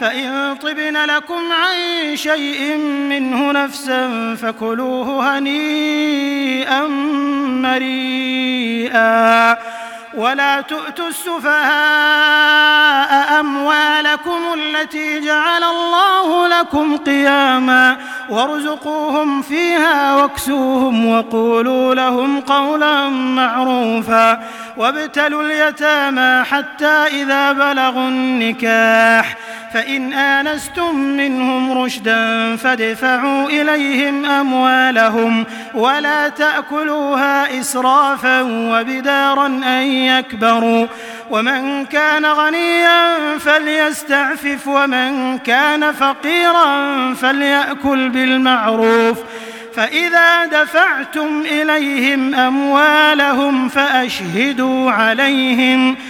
فإن طبن لكم عن شيء منه نفسا فكلوه هنيئا مريئا ولا تؤتوا السفهاء أموالكم التي جعل الله لكم قياما وارزقوهم فيها واكسوهم وقولوا لهم قولا معروفا وابتلوا اليتامى حتى إذا بلغوا النكاح فإن آنستم منهم رشدا فادفعوا إليهم أموالهم ولا تأكلوها إسرافا وبدارا أن يكبروا ومن كان غنيا فليستعفف ومن كان فقيرا فليأكل بالمعروف فإذا دفعتم إليهم أموالهم فأشهدوا عليهم فأشهدوا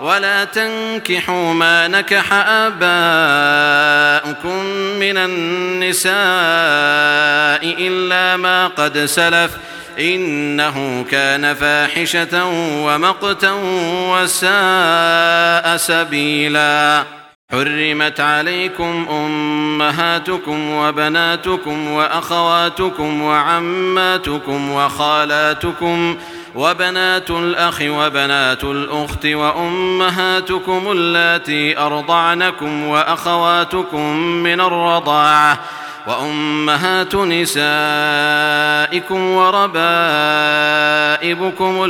ولا تنكحوا ما نكح آباؤكم من النساء إلا ما قد سلف إنه كان فاحشة ومقتا وساء سبيلا. حرمت عليكم أمهاتكم وبناتكم وأخواتكم وعماتكم وخالاتكم وخالاتكم وبنات الأخ وبنات الأخت وأمهاتكم التي أرضعنكم وأخواتكم من الرضاعة وأمهات نسائكم وربائبكم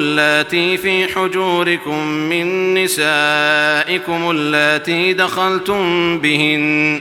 التي في حجوركم من نسائكم التي دخلتم بهن